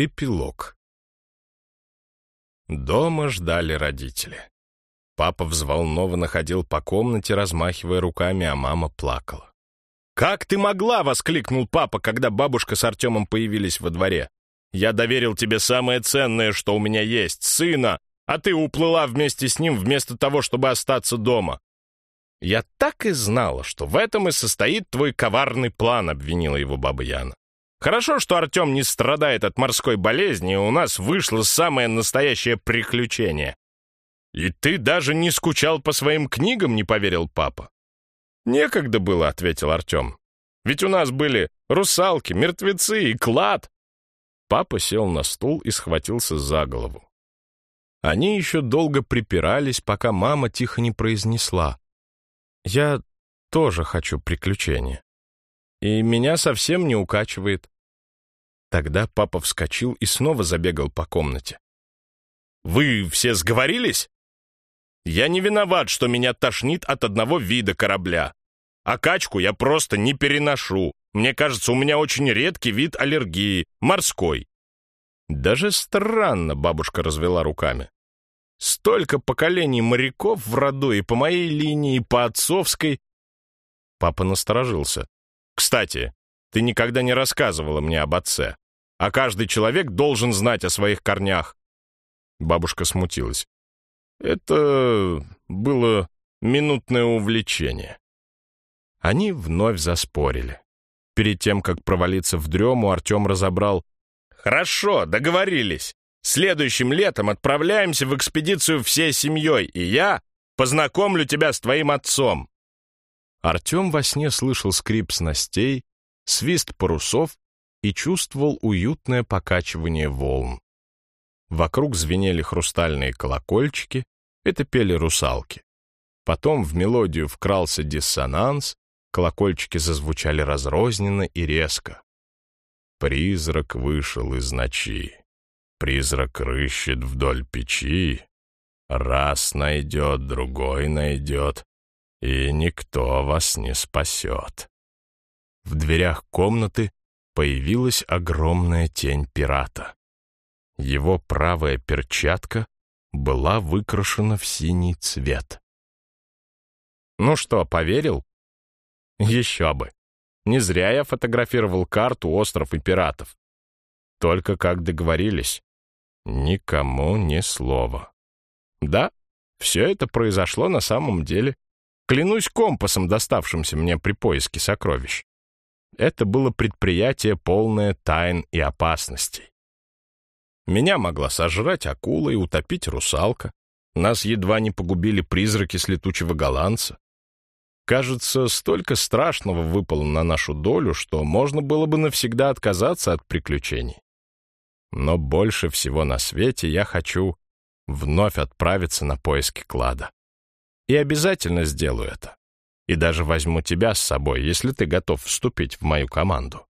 Эпилог. Дома ждали родители. Папа взволнованно ходил по комнате, размахивая руками, а мама плакала. «Как ты могла?» — воскликнул папа, когда бабушка с Артемом появились во дворе. «Я доверил тебе самое ценное, что у меня есть, сына, а ты уплыла вместе с ним вместо того, чтобы остаться дома». «Я так и знала, что в этом и состоит твой коварный план», — обвинила его баба Яна. Хорошо, что Артем не страдает от морской болезни, и у нас вышло самое настоящее приключение. И ты даже не скучал по своим книгам, не поверил папа. Некогда было, ответил Артем. Ведь у нас были русалки, мертвецы и клад. Папа сел на стул и схватился за голову. Они еще долго припирались, пока мама тихо не произнесла. «Я тоже хочу приключения» и меня совсем не укачивает. Тогда папа вскочил и снова забегал по комнате. «Вы все сговорились? Я не виноват, что меня тошнит от одного вида корабля. А качку я просто не переношу. Мне кажется, у меня очень редкий вид аллергии, морской». Даже странно, бабушка развела руками. Столько поколений моряков в роду и по моей линии, и по отцовской. Папа насторожился. Кстати, ты никогда не рассказывала мне об отце, а каждый человек должен знать о своих корнях. Бабушка смутилась. Это было минутное увлечение. Они вновь заспорили. Перед тем, как провалиться в дрему, Артем разобрал. «Хорошо, договорились. Следующим летом отправляемся в экспедицию всей семьей, и я познакомлю тебя с твоим отцом. Артем во сне слышал скрип снастей, свист парусов и чувствовал уютное покачивание волн. Вокруг звенели хрустальные колокольчики, это пели русалки. Потом в мелодию вкрался диссонанс, колокольчики зазвучали разрозненно и резко. Призрак вышел из ночи, призрак рыщет вдоль печи, раз найдет, другой найдет, и никто вас не спасет. В дверях комнаты появилась огромная тень пирата. Его правая перчатка была выкрашена в синий цвет. Ну что, поверил? Еще бы. Не зря я фотографировал карту остров и пиратов. Только как договорились, никому ни слова. Да, все это произошло на самом деле. Клянусь компасом, доставшимся мне при поиске сокровищ. Это было предприятие, полное тайн и опасностей. Меня могла сожрать акула и утопить русалка. Нас едва не погубили призраки с летучего голландца. Кажется, столько страшного выпало на нашу долю, что можно было бы навсегда отказаться от приключений. Но больше всего на свете я хочу вновь отправиться на поиски клада. И обязательно сделаю это. И даже возьму тебя с собой, если ты готов вступить в мою команду.